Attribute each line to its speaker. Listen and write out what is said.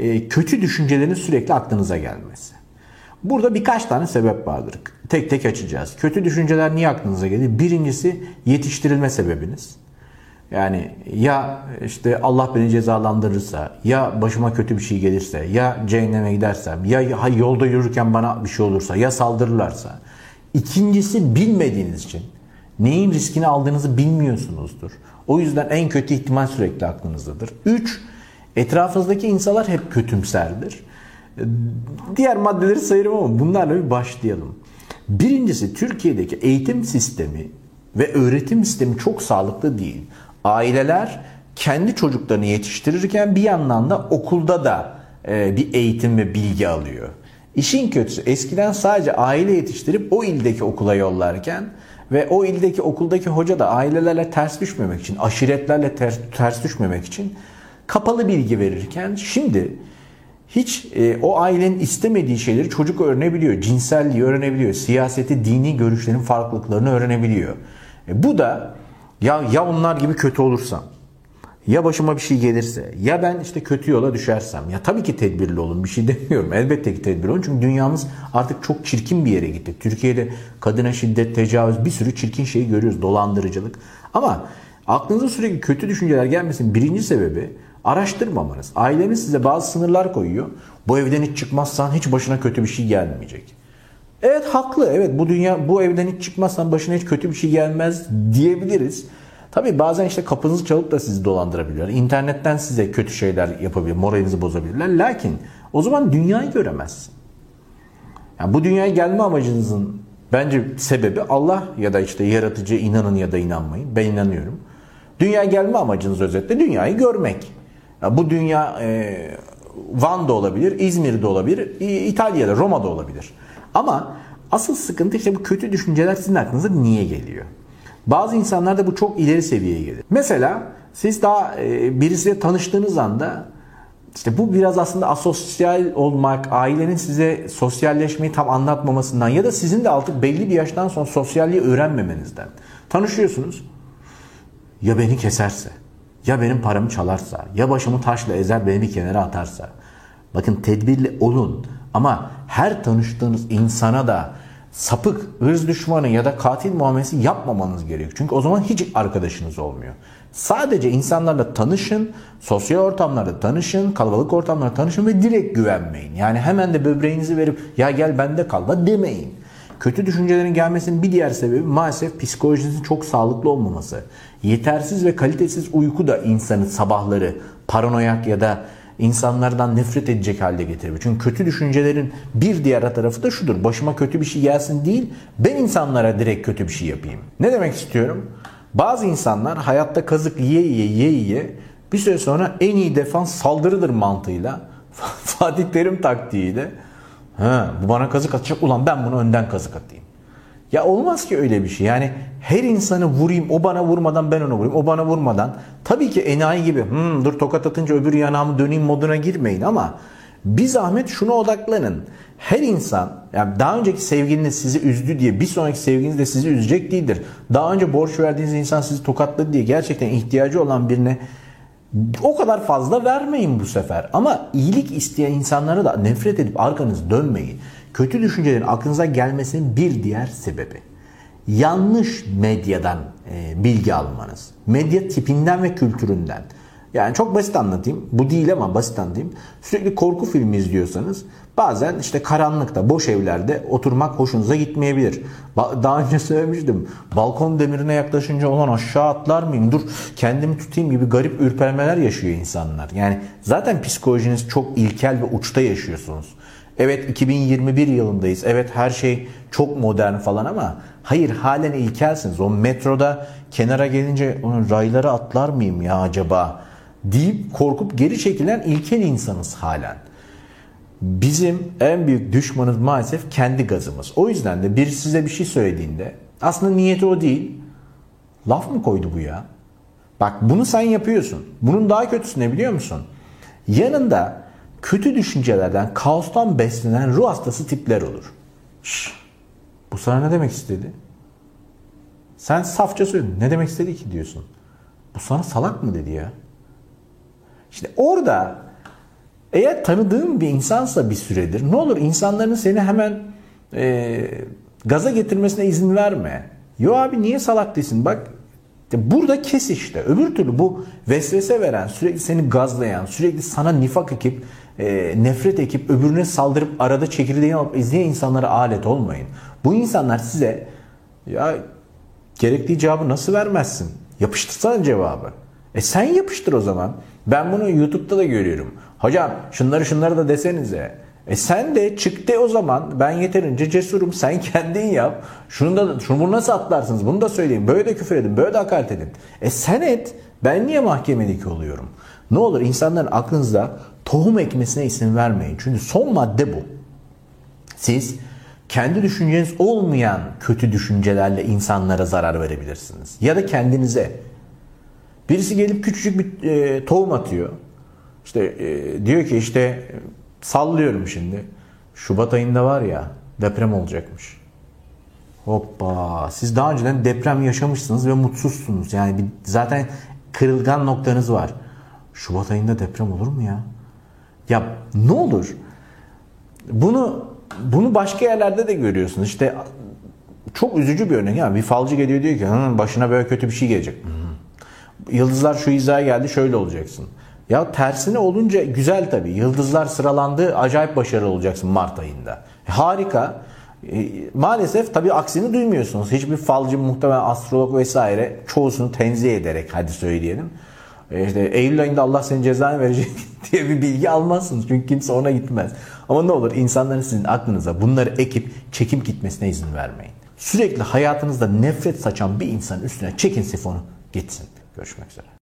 Speaker 1: e, kötü düşüncelerin sürekli aklınıza gelmesi. Burada birkaç tane sebep vardır. Tek tek açacağız. Kötü düşünceler niye aklınıza gelir? Birincisi yetiştirilme sebebiniz. Yani ya işte Allah beni cezalandırırsa, ya başıma kötü bir şey gelirse, ya cehenneme gidersem, ya yolda yürürken bana bir şey olursa, ya saldırırlarsa. İkincisi bilmediğiniz için neyin riskini aldığınızı bilmiyorsunuzdur. O yüzden en kötü ihtimal sürekli aklınızdadır. Üç, etrafınızdaki insanlar hep kötümserdir. Diğer maddeleri sayarım ama bunlarla bir başlayalım. Birincisi Türkiye'deki eğitim sistemi ve öğretim sistemi çok sağlıklı değil. Aileler kendi çocuklarını yetiştirirken bir yandan da okulda da e, bir eğitim ve bilgi alıyor. İşin kötüsü eskiden sadece aile yetiştirip o ildeki okula yollarken ve o ildeki okuldaki hoca da ailelerle ters düşmemek için, aşiretlerle ters, ters düşmemek için kapalı bilgi verirken şimdi hiç e, o ailenin istemediği şeyleri çocuk öğrenebiliyor. Cinselliği öğrenebiliyor. Siyaseti, dini görüşlerin farklılıklarını öğrenebiliyor. E, bu da ya ya onlar gibi kötü olursam, ya başıma bir şey gelirse, ya ben işte kötü yola düşersem. Ya tabii ki tedbirli olun bir şey demiyorum. Elbette ki tedbirli olun. Çünkü dünyamız artık çok çirkin bir yere gitti. Türkiye'de kadına şiddet, tecavüz bir sürü çirkin şeyi görüyoruz. Dolandırıcılık. Ama aklınıza sürekli kötü düşünceler gelmesin birinci sebebi araştırmamanız. Aileniz size bazı sınırlar koyuyor. Bu evden hiç çıkmazsan hiç başına kötü bir şey gelmeyecek. Evet haklı. Evet bu dünya bu evden hiç çıkmazsan başına hiç kötü bir şey gelmez diyebiliriz. Tabii bazen işte kapınızı çalıp da sizi dolandırabilirler. İnternetten size kötü şeyler yapabilir, moralinizi bozabilirler. Lakin o zaman dünyayı göremezsin. Yani bu dünyaya gelme amacınızın bence sebebi Allah ya da işte yaratıcı inanın ya da inanmayın. Ben inanıyorum. Dünya gelme amacınız özetle dünyayı görmek. Bu dünya e, Van'da olabilir, İzmir'de olabilir, İtalya'da, Roma'da olabilir. Ama asıl sıkıntı işte bu kötü düşünceler sizin aklınıza niye geliyor? Bazı insanlarda bu çok ileri seviyeye gelir. Mesela siz daha e, birisiyle tanıştığınız anda işte bu biraz aslında asosyal olmak, ailenin size sosyalleşmeyi tam anlatmamasından ya da sizin de artık belli bir yaştan sonra sosyalliği öğrenmemenizden. Tanışıyorsunuz. Ya beni keserse, ya benim paramı çalarsa, ya başımı taşla ezer beni bir kenara atarsa. Bakın tedbirli olun ama her tanıştığınız insana da sapık, ırz düşmanı ya da katil muamelesi yapmamanız gerekiyor. Çünkü o zaman hiç arkadaşınız olmuyor. Sadece insanlarla tanışın, sosyal ortamlarda tanışın, kalabalık ortamlarda tanışın ve direkt güvenmeyin. Yani hemen de böbreğinizi verip ya gel bende kal da demeyin. Kötü düşüncelerin gelmesinin bir diğer sebebi maalesef psikolojinizin çok sağlıklı olmaması. Yetersiz ve kalitesiz uyku da insanı sabahları paranoyak ya da insanlardan nefret edecek halde getirebilir. Çünkü kötü düşüncelerin bir diğer tarafı da şudur. Başıma kötü bir şey gelsin değil, ben insanlara direkt kötü bir şey yapayım. Ne demek istiyorum? Bazı insanlar hayatta kazık yiye yiye yiye yiye bir süre sonra en iyi defans saldırıdır mantığıyla Fatih Terim taktiğiyle ha, bu bana kazık atacak ulan ben bunu önden kazık atayım. Ya olmaz ki öyle bir şey. Yani her insanı vurayım, o bana vurmadan ben ona vurayım, o bana vurmadan. Tabii ki enayi gibi hmm, dur tokat atınca öbür yanağımı döneyim moduna girmeyin ama bir zahmet şuna odaklanın. Her insan, yani daha önceki sevgiliniz sizi üzdü diye bir sonraki sevgiliniz de sizi üzecek değildir. Daha önce borç verdiğiniz insan sizi tokatladı diye gerçekten ihtiyacı olan birine o kadar fazla vermeyin bu sefer. Ama iyilik isteyen insanlara da nefret edip arkanız dönmeyin. Kötü düşüncelerin aklınıza gelmesinin bir diğer sebebi yanlış medyadan e, bilgi almanız. Medya tipinden ve kültüründen. Yani çok basit anlatayım. Bu değil ama basit anlatayım. Sürekli korku filmi izliyorsanız bazen işte karanlıkta, boş evlerde oturmak hoşunuza gitmeyebilir. Daha önce söylemiştim. Balkon demirine yaklaşınca olan aşağı atlar mıyım? Dur kendimi tutayım gibi garip ürpermeler yaşıyor insanlar. Yani zaten psikolojiniz çok ilkel ve uçta yaşıyorsunuz. Evet 2021 yılındayız. Evet her şey çok modern falan ama hayır halen ilkelsiniz. O metroda kenara gelince onun rayları atlar mıyım ya acaba deyip korkup geri çekilen ilkel insanız halen. Bizim en büyük düşmanımız maalesef kendi gazımız. O yüzden de biri size bir şey söylediğinde aslında niyeti o değil. Laf mı koydu bu ya? Bak bunu sen yapıyorsun. Bunun daha kötüsü ne biliyor musun? Yanında kötü düşüncelerden, kaostan beslenen ruh hastası tipler olur. Şş, bu sana ne demek istedi? Sen safça söyledin. Ne demek istedi ki diyorsun. Bu sana salak mı dedi ya? İşte orada Eğer tanıdığın bir insansa bir süredir ne olur insanların seni hemen e, gaza getirmesine izin verme. Yo abi niye salak değilsin bak burada kes işte. Öbür türlü bu vesvese veren, sürekli seni gazlayan, sürekli sana nifak ekip, e, nefret ekip, öbürüne saldırıp arada çekirdeğini alıp izleyen insanlara alet olmayın. Bu insanlar size ya gerektiği cevabı nasıl vermezsin? Yapıştırsana cevabı. E sen yapıştır o zaman. Ben bunu YouTube'da da görüyorum. Hocam şunları şunları da desenize. E sen de çık de o zaman ben yeterince cesurum sen kendin yap. Şunu da şunu bunu nasıl atlarsınız bunu da söyleyeyim. Böyle de küfür edin böyle de hakaret edin. E sen et ben niye mahkemedeki oluyorum? Ne olur insanların aklınızda tohum ekmesine isim vermeyin. Çünkü son madde bu. Siz kendi düşünceniz olmayan kötü düşüncelerle insanlara zarar verebilirsiniz. Ya da kendinize. Birisi gelip küçücük bir e, tohum atıyor. İşte e, diyor ki işte sallıyorum şimdi. Şubat ayında var ya deprem olacakmış. Hoppa siz daha önceden deprem yaşamışsınız ve mutsuzsunuz. Yani bir, zaten kırılgan noktanız var. Şubat ayında deprem olur mu ya? Ya ne olur? Bunu bunu başka yerlerde de görüyorsunuz. İşte çok üzücü bir örnek. Yani bir falcı geliyor diyor ki başına böyle kötü bir şey gelecek. Yıldızlar şu hizaya geldi şöyle olacaksın. Ya tersine olunca güzel tabii. Yıldızlar sıralandı acayip başarılı olacaksın Mart ayında. Harika. E, maalesef tabii aksini duymuyorsunuz. Hiçbir falcı muhtemelen astrolog vesaire çoğusunu tenzih ederek hadi söyleyelim. E işte Eylül ayında Allah senin cezanı verecek diye bir bilgi almazsınız. Çünkü kimse ona gitmez. Ama ne olur insanların sizin aklınıza bunları ekip çekim gitmesine izin vermeyin. Sürekli hayatınızda nefret saçan bir insanın üstüne çekin sifonu gitsin. Görüşmek üzere.